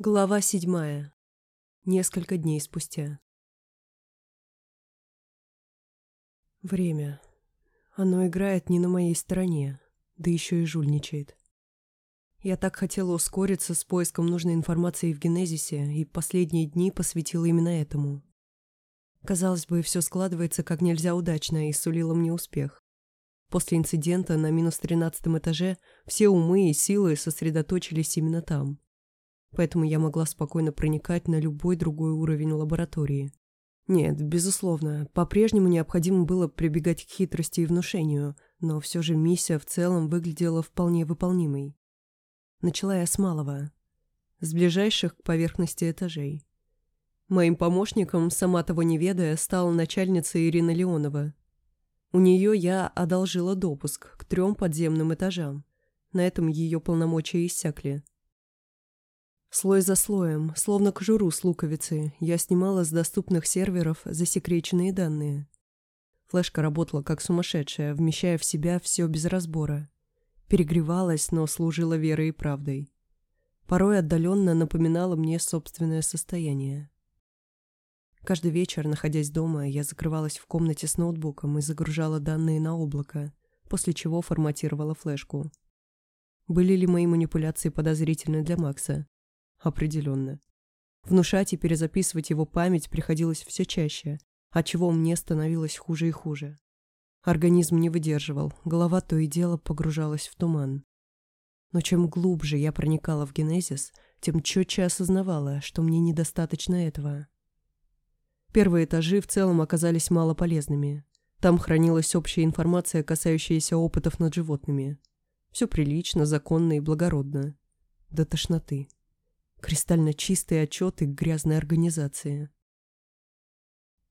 Глава седьмая. Несколько дней спустя. Время. Оно играет не на моей стороне, да еще и жульничает. Я так хотела ускориться с поиском нужной информации в генезисе, и последние дни посвятила именно этому. Казалось бы, все складывается как нельзя удачно и сулило мне успех. После инцидента на минус тринадцатом этаже все умы и силы сосредоточились именно там поэтому я могла спокойно проникать на любой другой уровень лаборатории. Нет, безусловно, по-прежнему необходимо было прибегать к хитрости и внушению, но все же миссия в целом выглядела вполне выполнимой. Начала я с малого, с ближайших к поверхности этажей. Моим помощником, сама того не ведая, стала начальница Ирина Леонова. У нее я одолжила допуск к трем подземным этажам. На этом ее полномочия иссякли. Слой за слоем, словно кожуру с луковицы, я снимала с доступных серверов засекреченные данные. Флешка работала как сумасшедшая, вмещая в себя все без разбора. Перегревалась, но служила верой и правдой. Порой отдаленно напоминала мне собственное состояние. Каждый вечер, находясь дома, я закрывалась в комнате с ноутбуком и загружала данные на облако, после чего форматировала флешку. Были ли мои манипуляции подозрительны для Макса? Определенно. Внушать и перезаписывать его память приходилось все чаще, отчего мне становилось хуже и хуже. Организм не выдерживал, голова то и дело погружалась в туман. Но чем глубже я проникала в генезис, тем четче осознавала, что мне недостаточно этого. Первые этажи в целом оказались мало полезными. Там хранилась общая информация, касающаяся опытов над животными. Все прилично, законно и благородно. До тошноты. Кристально чистые отчеты грязной организации.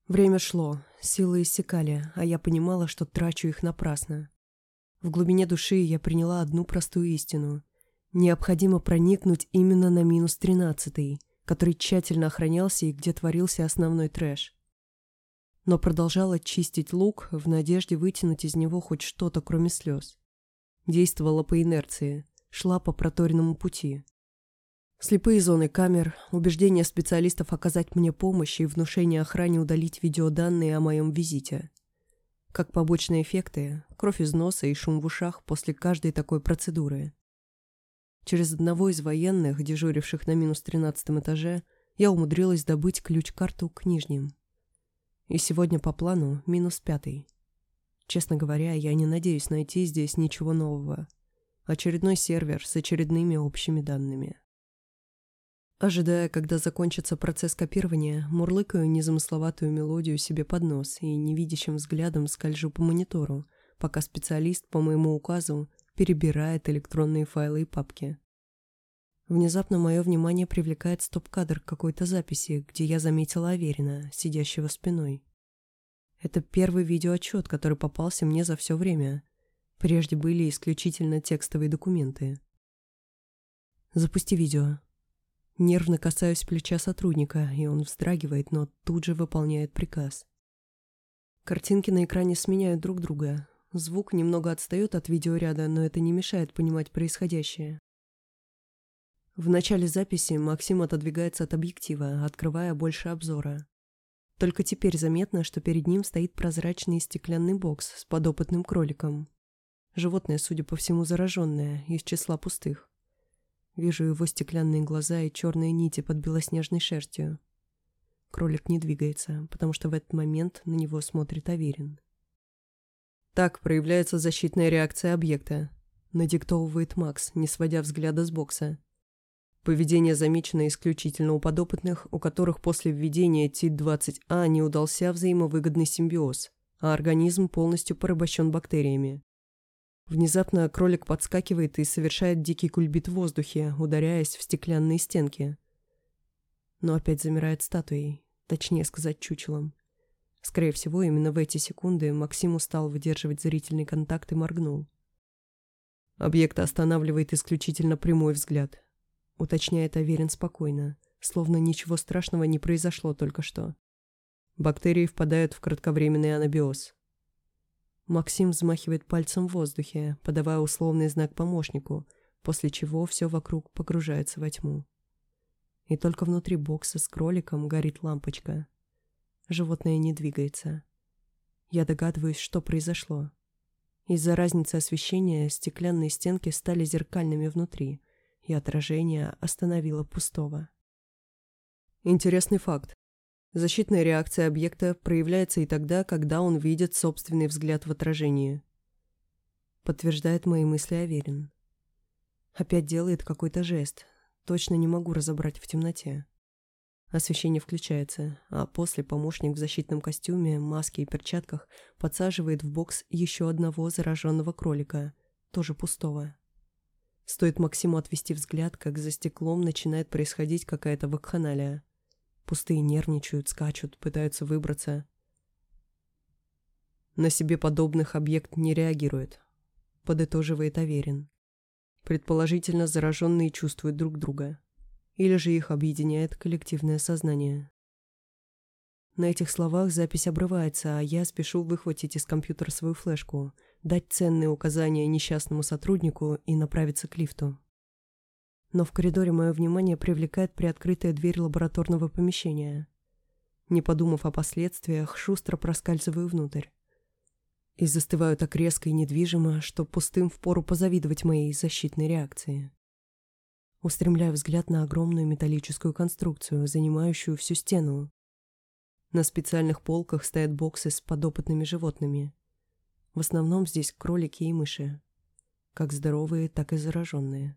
Время шло, силы иссякали, а я понимала, что трачу их напрасно. В глубине души я приняла одну простую истину. Необходимо проникнуть именно на минус тринадцатый, который тщательно охранялся и где творился основной трэш. Но продолжала чистить лук в надежде вытянуть из него хоть что-то, кроме слез. Действовала по инерции, шла по проторенному пути. Слепые зоны камер, убеждение специалистов оказать мне помощь и внушение охране удалить видеоданные о моем визите. Как побочные эффекты, кровь из носа и шум в ушах после каждой такой процедуры. Через одного из военных, дежуривших на минус тринадцатом этаже, я умудрилась добыть ключ-карту к нижним. И сегодня по плану минус пятый. Честно говоря, я не надеюсь найти здесь ничего нового. Очередной сервер с очередными общими данными. Ожидая, когда закончится процесс копирования, мурлыкаю незамысловатую мелодию себе под нос и невидящим взглядом скольжу по монитору, пока специалист по моему указу перебирает электронные файлы и папки. Внезапно мое внимание привлекает стоп-кадр какой-то записи, где я заметила Аверина, сидящего спиной. Это первый видеоотчет, который попался мне за все время. Прежде были исключительно текстовые документы. «Запусти видео», Нервно касаюсь плеча сотрудника, и он вздрагивает, но тут же выполняет приказ. Картинки на экране сменяют друг друга. Звук немного отстает от видеоряда, но это не мешает понимать происходящее. В начале записи Максим отодвигается от объектива, открывая больше обзора. Только теперь заметно, что перед ним стоит прозрачный стеклянный бокс с подопытным кроликом. Животное, судя по всему, зараженное, из числа пустых. Вижу его стеклянные глаза и черные нити под белоснежной шерстью. Кролик не двигается, потому что в этот момент на него смотрит Аверин. Так проявляется защитная реакция объекта. Надиктовывает Макс, не сводя взгляда с бокса. Поведение замечено исключительно у подопытных, у которых после введения ТИД-20А не удался взаимовыгодный симбиоз, а организм полностью порабощен бактериями. Внезапно кролик подскакивает и совершает дикий кульбит в воздухе, ударяясь в стеклянные стенки. Но опять замирает статуей, точнее сказать, чучелом. Скорее всего, именно в эти секунды Максим устал выдерживать зрительный контакт и моргнул. Объект останавливает исключительно прямой взгляд. Уточняет Аверин спокойно, словно ничего страшного не произошло только что. Бактерии впадают в кратковременный анабиоз. Максим взмахивает пальцем в воздухе, подавая условный знак помощнику, после чего все вокруг погружается во тьму. и только внутри бокса с кроликом горит лампочка. Животное не двигается. Я догадываюсь, что произошло. Из-за разницы освещения стеклянные стенки стали зеркальными внутри, и отражение остановило пустого. Интересный факт. Защитная реакция объекта проявляется и тогда, когда он видит собственный взгляд в отражении. Подтверждает мои мысли Аверин. Опять делает какой-то жест. Точно не могу разобрать в темноте. Освещение включается, а после помощник в защитном костюме, маске и перчатках подсаживает в бокс еще одного зараженного кролика, тоже пустого. Стоит Максиму отвести взгляд, как за стеклом начинает происходить какая-то вакханалия. Пустые нервничают, скачут, пытаются выбраться. На себе подобных объект не реагирует, подытоживает Аверин. Предположительно, зараженные чувствуют друг друга или же их объединяет коллективное сознание. На этих словах запись обрывается, а я спешу выхватить из компьютера свою флешку, дать ценные указания несчастному сотруднику и направиться к лифту. Но в коридоре мое внимание привлекает приоткрытая дверь лабораторного помещения. Не подумав о последствиях, шустро проскальзываю внутрь. И застываю так резко и недвижимо, что пустым впору позавидовать моей защитной реакции. Устремляю взгляд на огромную металлическую конструкцию, занимающую всю стену. На специальных полках стоят боксы с подопытными животными. В основном здесь кролики и мыши. Как здоровые, так и зараженные.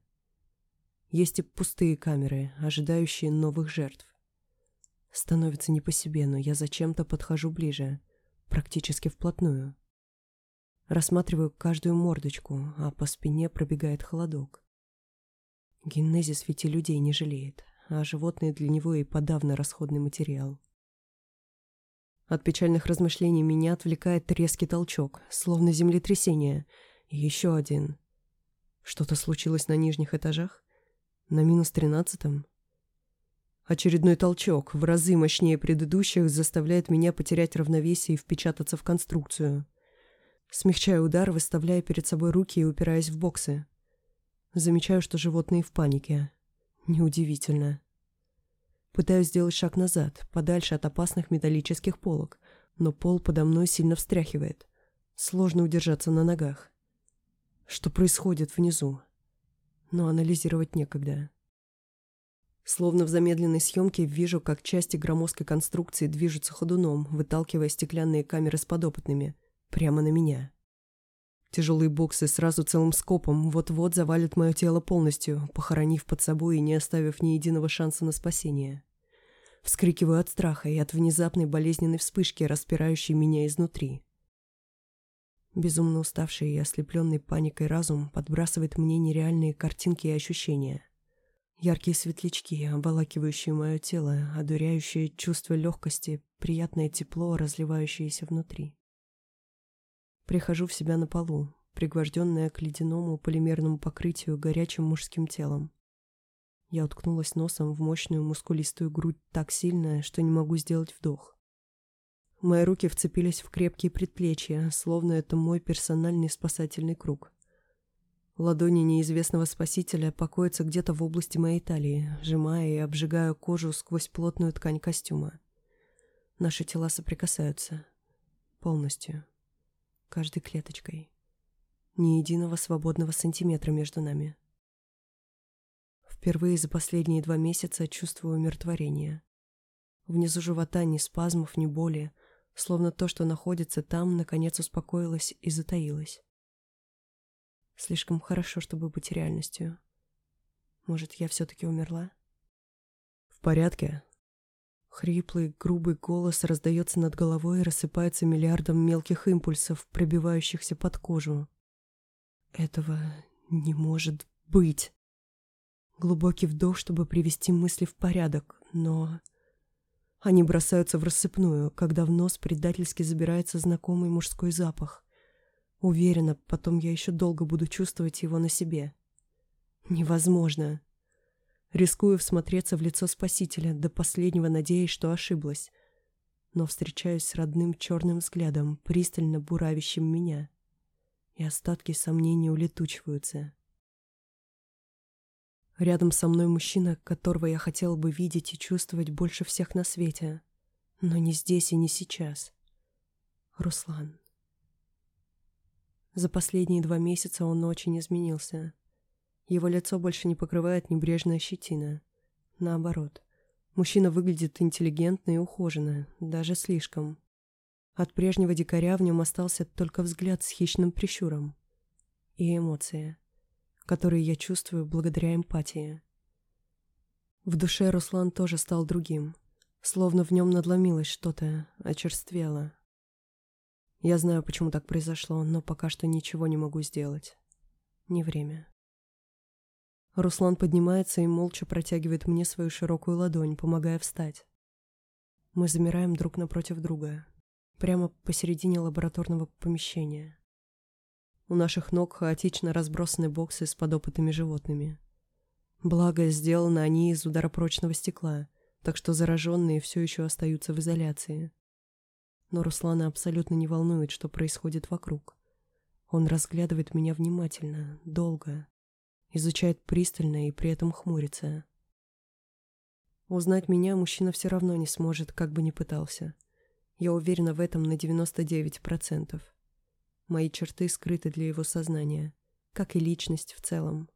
Есть и пустые камеры, ожидающие новых жертв. Становится не по себе, но я зачем-то подхожу ближе, практически вплотную. Рассматриваю каждую мордочку, а по спине пробегает холодок. Генезис ведь и людей не жалеет, а животные для него и подавно расходный материал. От печальных размышлений меня отвлекает резкий толчок, словно землетрясение. Еще один. Что-то случилось на нижних этажах? На минус тринадцатом? Очередной толчок, в разы мощнее предыдущих, заставляет меня потерять равновесие и впечататься в конструкцию. Смягчаю удар, выставляя перед собой руки и упираясь в боксы. Замечаю, что животные в панике. Неудивительно. Пытаюсь сделать шаг назад, подальше от опасных металлических полок, но пол подо мной сильно встряхивает. Сложно удержаться на ногах. Что происходит внизу? Но анализировать некогда. Словно в замедленной съемке вижу, как части громоздкой конструкции движутся ходуном, выталкивая стеклянные камеры с подопытными. Прямо на меня. Тяжелые боксы сразу целым скопом вот-вот завалят мое тело полностью, похоронив под собой и не оставив ни единого шанса на спасение. Вскрикиваю от страха и от внезапной болезненной вспышки, распирающей меня изнутри. Безумно уставший и ослепленный паникой разум подбрасывает мне нереальные картинки и ощущения. Яркие светлячки, обволакивающие мое тело, одуряющие чувство легкости, приятное тепло, разливающееся внутри. Прихожу в себя на полу, пригвожденная к ледяному полимерному покрытию горячим мужским телом. Я уткнулась носом в мощную мускулистую грудь так сильно, что не могу сделать вдох. Мои руки вцепились в крепкие предплечья, словно это мой персональный спасательный круг. Ладони неизвестного спасителя покоятся где-то в области моей талии, сжимая и обжигая кожу сквозь плотную ткань костюма. Наши тела соприкасаются. Полностью каждой клеточкой. Ни единого свободного сантиметра между нами. Впервые за последние два месяца чувствую умиротворение. Внизу живота ни спазмов, ни боли, словно то, что находится там, наконец успокоилось и затаилось. Слишком хорошо, чтобы быть реальностью. Может, я все-таки умерла? «В порядке?» Хриплый, грубый голос раздается над головой и рассыпается миллиардом мелких импульсов, пробивающихся под кожу. Этого не может быть. Глубокий вдох, чтобы привести мысли в порядок, но... Они бросаются в рассыпную, когда в нос предательски забирается знакомый мужской запах. Уверена, потом я еще долго буду чувствовать его на себе. Невозможно. Рискую всмотреться в лицо спасителя, до последнего надеясь, что ошиблась. Но встречаюсь с родным черным взглядом, пристально буравящим меня. И остатки сомнений улетучиваются. Рядом со мной мужчина, которого я хотела бы видеть и чувствовать больше всех на свете. Но не здесь и не сейчас. Руслан. За последние два месяца он очень изменился. Его лицо больше не покрывает небрежная щетина. Наоборот, мужчина выглядит интеллигентно и ухоженно, даже слишком. От прежнего дикаря в нем остался только взгляд с хищным прищуром. И эмоции, которые я чувствую благодаря эмпатии. В душе Руслан тоже стал другим, словно в нем надломилось что-то, очерствело. Я знаю, почему так произошло, но пока что ничего не могу сделать. Не время. Руслан поднимается и молча протягивает мне свою широкую ладонь, помогая встать. Мы замираем друг напротив друга, прямо посередине лабораторного помещения. У наших ног хаотично разбросаны боксы с подопытыми животными. Благо, сделаны они из ударопрочного стекла, так что зараженные все еще остаются в изоляции но Руслана абсолютно не волнует, что происходит вокруг. Он разглядывает меня внимательно, долго, изучает пристально и при этом хмурится. Узнать меня мужчина все равно не сможет, как бы ни пытался. Я уверена в этом на 99%. Мои черты скрыты для его сознания, как и личность в целом.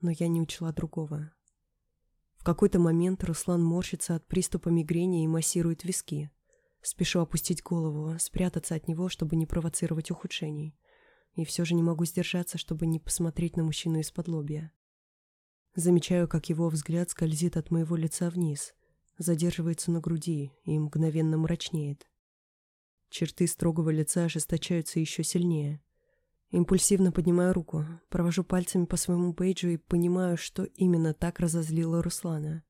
Но я не учла другого. В какой-то момент Руслан морщится от приступа мигрени и массирует виски. Спешу опустить голову, спрятаться от него, чтобы не провоцировать ухудшений. И все же не могу сдержаться, чтобы не посмотреть на мужчину из-под лобья. Замечаю, как его взгляд скользит от моего лица вниз, задерживается на груди и мгновенно мрачнеет. Черты строгого лица ожесточаются еще сильнее. Импульсивно поднимаю руку, провожу пальцами по своему бейджу и понимаю, что именно так разозлило Руслана.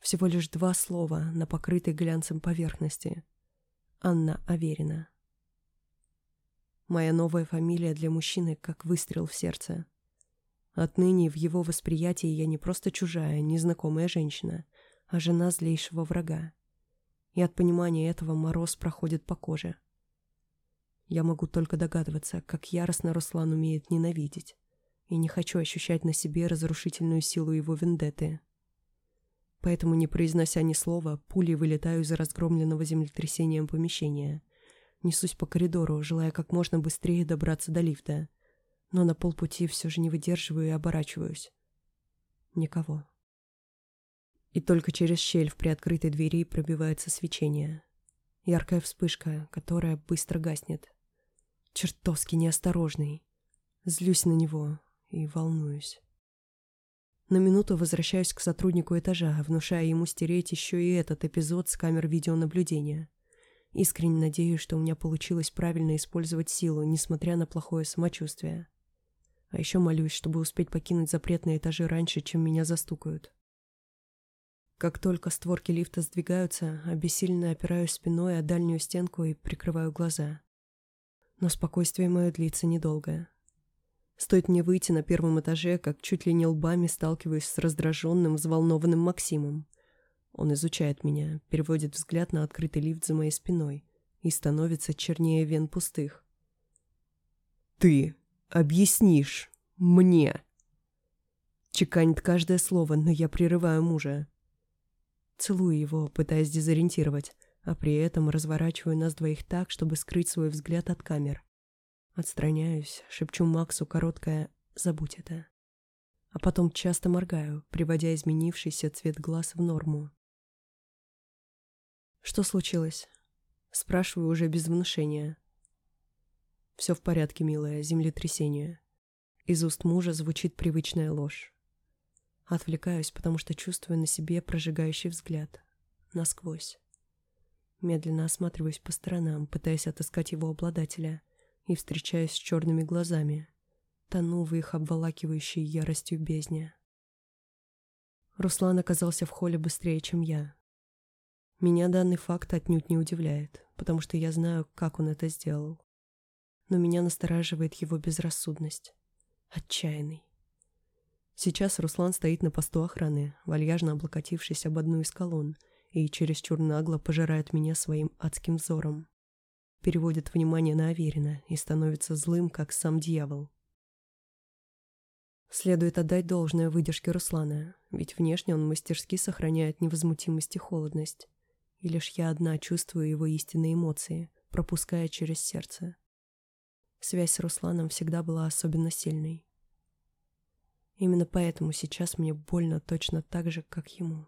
Всего лишь два слова на покрытой глянцем поверхности. Анна Аверина. Моя новая фамилия для мужчины как выстрел в сердце. Отныне в его восприятии я не просто чужая, незнакомая женщина, а жена злейшего врага. И от понимания этого мороз проходит по коже. Я могу только догадываться, как яростно Руслан умеет ненавидеть, и не хочу ощущать на себе разрушительную силу его вендетты. Поэтому, не произнося ни слова, пулей вылетаю из разгромленного землетрясением помещения. Несусь по коридору, желая как можно быстрее добраться до лифта. Но на полпути все же не выдерживаю и оборачиваюсь. Никого. И только через щель в приоткрытой двери пробивается свечение. Яркая вспышка, которая быстро гаснет. Чертовски неосторожный. Злюсь на него и волнуюсь. На минуту возвращаюсь к сотруднику этажа, внушая ему стереть еще и этот эпизод с камер видеонаблюдения. Искренне надеюсь, что у меня получилось правильно использовать силу, несмотря на плохое самочувствие. А еще молюсь, чтобы успеть покинуть запретные этажи раньше, чем меня застукают. Как только створки лифта сдвигаются, обессиленно опираюсь спиной о дальнюю стенку и прикрываю глаза. Но спокойствие мое длится недолго. Стоит мне выйти на первом этаже, как чуть ли не лбами сталкиваюсь с раздраженным, взволнованным Максимом. Он изучает меня, переводит взгляд на открытый лифт за моей спиной и становится чернее вен пустых. «Ты объяснишь мне!» Чеканит каждое слово, но я прерываю мужа. Целую его, пытаясь дезориентировать, а при этом разворачиваю нас двоих так, чтобы скрыть свой взгляд от камер. Отстраняюсь, шепчу Максу короткое «забудь это». А потом часто моргаю, приводя изменившийся цвет глаз в норму. «Что случилось?» Спрашиваю уже без внушения. «Все в порядке, милая, землетрясение». Из уст мужа звучит привычная ложь. Отвлекаюсь, потому что чувствую на себе прожигающий взгляд. Насквозь. Медленно осматриваюсь по сторонам, пытаясь отыскать его обладателя и встречаюсь с черными глазами, тону в их обволакивающей яростью бездне. Руслан оказался в холле быстрее, чем я. Меня данный факт отнюдь не удивляет, потому что я знаю, как он это сделал. Но меня настораживает его безрассудность. Отчаянный. Сейчас Руслан стоит на посту охраны, вальяжно облокотившись об одну из колонн, и чересчур нагло пожирает меня своим адским взором переводит внимание на Аверина и становится злым, как сам дьявол. Следует отдать должное выдержке Руслана, ведь внешне он мастерски сохраняет невозмутимость и холодность. И лишь я одна чувствую его истинные эмоции, пропуская через сердце. Связь с Русланом всегда была особенно сильной. Именно поэтому сейчас мне больно точно так же, как ему.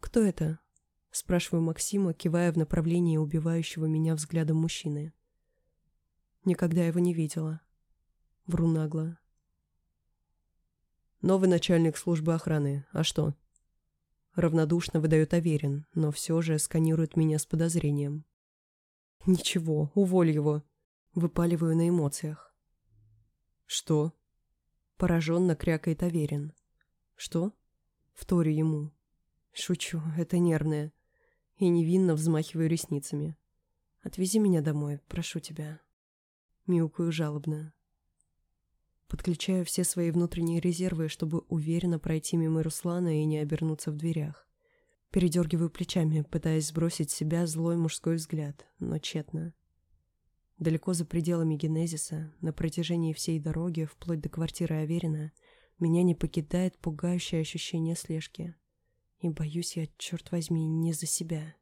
«Кто это?» — спрашиваю Максима, кивая в направлении убивающего меня взглядом мужчины. Никогда его не видела. Вру нагло. Новый начальник службы охраны. А что? Равнодушно выдает Аверин, но все же сканирует меня с подозрением. Ничего, уволь его. Выпаливаю на эмоциях. Что? Пораженно крякает Аверин. Что? Вторю ему. Шучу, это нервное. И невинно взмахиваю ресницами. Отвези меня домой, прошу тебя. Мяукаю жалобно. Подключаю все свои внутренние резервы, чтобы уверенно пройти мимо Руслана и не обернуться в дверях. Передергиваю плечами, пытаясь сбросить с себя злой мужской взгляд, но тщетно. Далеко за пределами генезиса, на протяжении всей дороги, вплоть до квартиры Аверина, меня не покидает пугающее ощущение слежки. И боюсь я, черт возьми, не за себя.